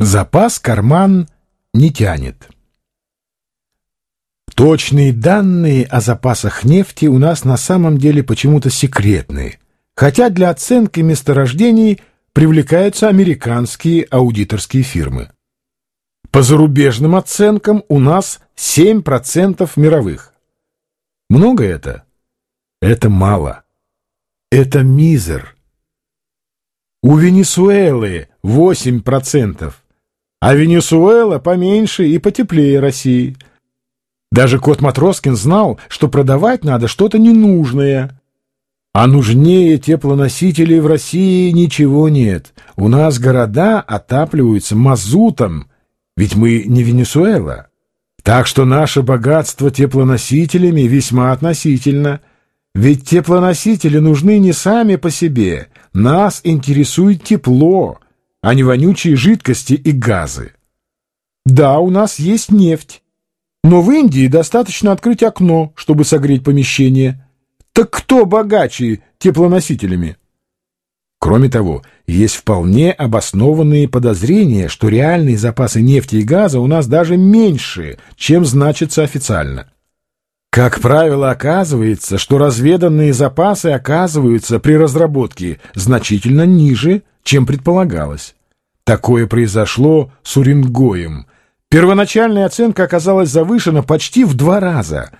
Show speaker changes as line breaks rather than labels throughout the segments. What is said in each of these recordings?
Запас карман не тянет. Точные данные о запасах нефти у нас на самом деле почему-то секретные, хотя для оценки месторождений привлекаются американские аудиторские фирмы. По зарубежным оценкам у нас 7% мировых. Много это? Это мало. Это мизер. У Венесуэлы 8% а Венесуэла поменьше и потеплее России. Даже кот Матроскин знал, что продавать надо что-то ненужное. А нужнее теплоносителей в России ничего нет. У нас города отапливаются мазутом, ведь мы не Венесуэла. Так что наше богатство теплоносителями весьма относительно. Ведь теплоносители нужны не сами по себе. Нас интересует тепло — а не вонючие жидкости и газы. Да, у нас есть нефть, но в Индии достаточно открыть окно, чтобы согреть помещение. Так кто богаче теплоносителями? Кроме того, есть вполне обоснованные подозрения, что реальные запасы нефти и газа у нас даже меньше, чем значится официально. Как правило, оказывается, что разведанные запасы оказываются при разработке значительно ниже, чем предполагалось. Такое произошло с Уренгоем. Первоначальная оценка оказалась завышена почти в два раза.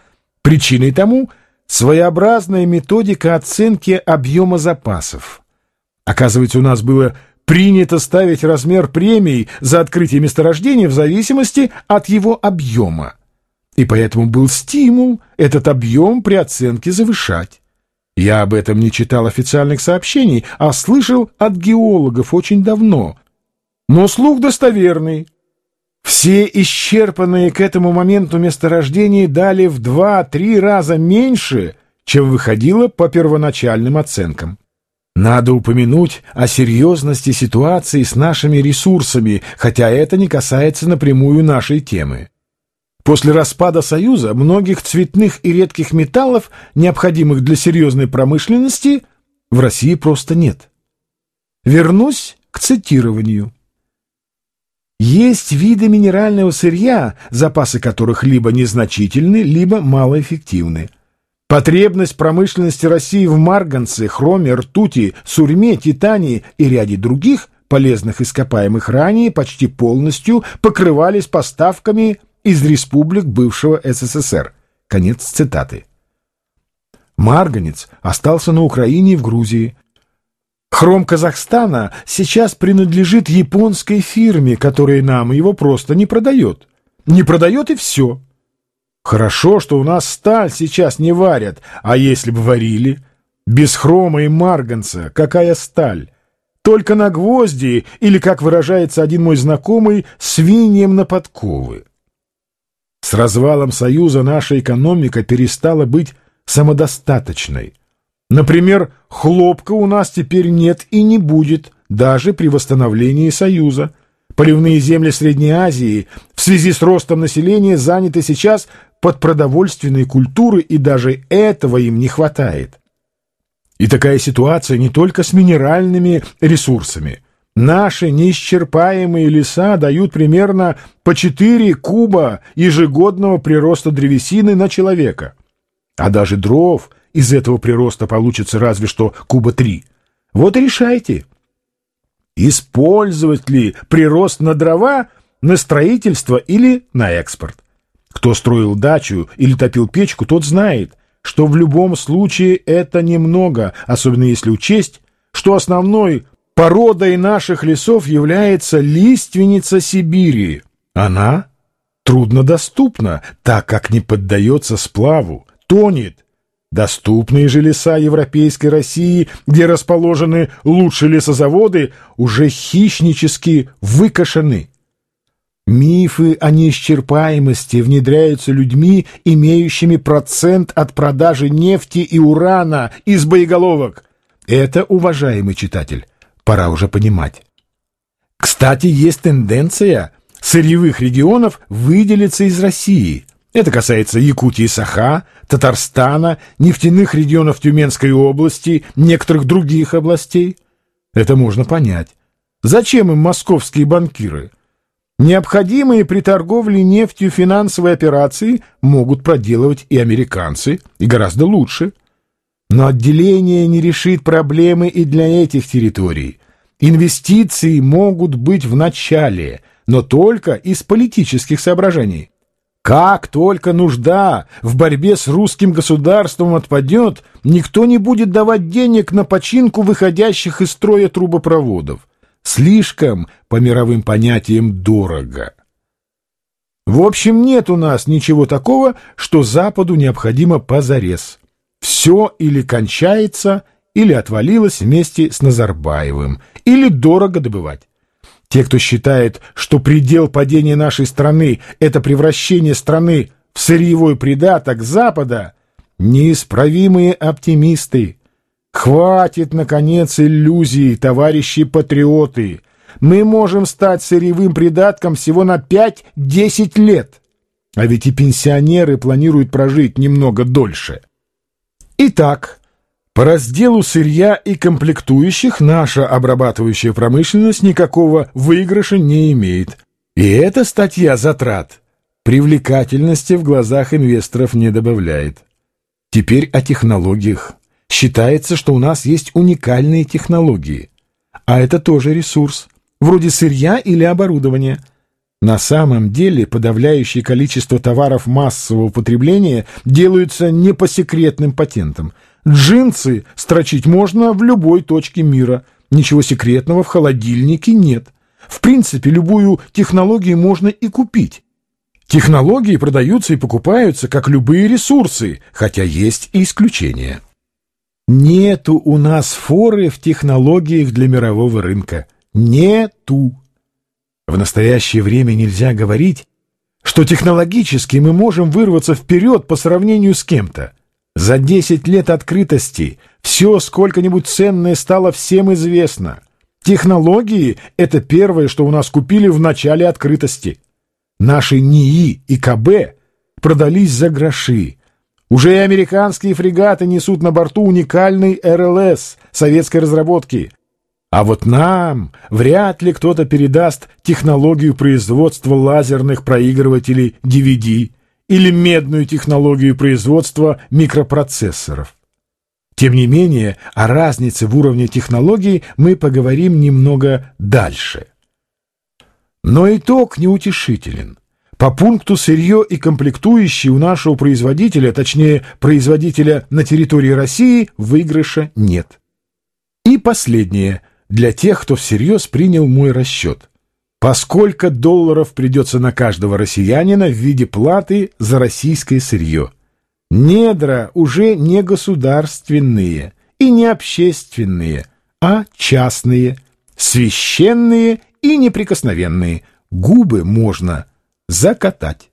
Причиной тому своеобразная методика оценки объема запасов. Оказывается, у нас было принято ставить размер премий за открытие месторождения в зависимости от его объема. И поэтому был стимул этот объем при оценке завышать. Я об этом не читал официальных сообщений, а слышал от геологов очень давно. Но слух достоверный. Все исчерпанные к этому моменту месторождения дали в два-три раза меньше, чем выходило по первоначальным оценкам. Надо упомянуть о серьезности ситуации с нашими ресурсами, хотя это не касается напрямую нашей темы. После распада Союза многих цветных и редких металлов, необходимых для серьезной промышленности, в России просто нет. Вернусь к цитированию. Есть виды минерального сырья, запасы которых либо незначительны, либо малоэффективны. Потребность промышленности России в марганце, хроме, ртути, сурьме, титании и ряде других полезных ископаемых ранее почти полностью покрывались поставками из республик бывшего СССР. Конец цитаты. Марганец остался на Украине и в Грузии. Хром Казахстана сейчас принадлежит японской фирме, которая нам его просто не продает. Не продает и все. Хорошо, что у нас сталь сейчас не варят, а если бы варили? Без хрома и марганца какая сталь? Только на гвозди или, как выражается один мой знакомый, свиньям на подковы. С развалом Союза наша экономика перестала быть самодостаточной. Например, хлопка у нас теперь нет и не будет, даже при восстановлении Союза. Поливные земли Средней Азии в связи с ростом населения заняты сейчас под продовольственной культурой, и даже этого им не хватает. И такая ситуация не только с минеральными ресурсами – Наши неисчерпаемые леса дают примерно по 4 куба ежегодного прироста древесины на человека. А даже дров из этого прироста получится разве что куба 3. Вот и решайте. Использовать ли прирост на дрова, на строительство или на экспорт? Кто строил дачу или топил печку, тот знает, что в любом случае это немного, особенно если учесть, что основной Породой наших лесов является лиственница Сибири. Она труднодоступна, так как не поддается сплаву, тонет. Доступные же леса Европейской России, где расположены лучшие лесозаводы, уже хищнически выкошены. Мифы о неисчерпаемости внедряются людьми, имеющими процент от продажи нефти и урана из боеголовок. Это, уважаемый читатель, пора уже понимать. Кстати, есть тенденция сырьевых регионов выделиться из России. Это касается Якутии Саха, Татарстана, нефтяных регионов Тюменской области, некоторых других областей. Это можно понять. Зачем им московские банкиры? Необходимые при торговле нефтью финансовые операции могут проделывать и американцы, и гораздо лучше. Но отделение не решит проблемы и для этих территорий. Инвестиции могут быть в начале, но только из политических соображений. Как только нужда в борьбе с русским государством отпадет, никто не будет давать денег на починку выходящих из строя трубопроводов слишком, по мировым понятиям, дорого. В общем, нет у нас ничего такого, что Западу необходимо позарез. Все или кончается, или отвалилось вместе с Назарбаевым, или дорого добывать. Те, кто считает, что предел падения нашей страны — это превращение страны в сырьевой придаток Запада, неисправимые оптимисты. Хватит, наконец, иллюзий, товарищи патриоты. Мы можем стать сырьевым придатком всего на 5-10 лет. А ведь и пенсионеры планируют прожить немного дольше. Итак, по разделу сырья и комплектующих наша обрабатывающая промышленность никакого выигрыша не имеет. И эта статья затрат привлекательности в глазах инвесторов не добавляет. Теперь о технологиях. Считается, что у нас есть уникальные технологии. А это тоже ресурс, вроде сырья или оборудования. На самом деле подавляющее количество товаров массового потребления делаются не по секретным патентам. Джинсы строчить можно в любой точке мира. Ничего секретного в холодильнике нет. В принципе, любую технологию можно и купить. Технологии продаются и покупаются, как любые ресурсы, хотя есть и исключения. Нету у нас форы в технологиях для мирового рынка. Нету. В настоящее время нельзя говорить, что технологически мы можем вырваться вперед по сравнению с кем-то. За 10 лет открытости все сколько-нибудь ценное стало всем известно. Технологии — это первое, что у нас купили в начале открытости. Наши НИИ и КБ продались за гроши, уже и американские фрегаты несут на борту уникальный РЛС советской разработки. А вот нам вряд ли кто-то передаст технологию производства лазерных проигрывателей DVD или медную технологию производства микропроцессоров. Тем не менее, о разнице в уровне технологий мы поговорим немного дальше. Но итог неутешителен. По пункту сырье и комплектующие у нашего производителя, точнее, производителя на территории России, выигрыша нет. И последнее, для тех, кто всерьез принял мой расчет. Поскольку долларов придется на каждого россиянина в виде платы за российское сырье? Недра уже не государственные и не общественные, а частные, священные и неприкосновенные. Губы можно закатать.